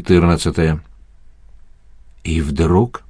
14. И вдруг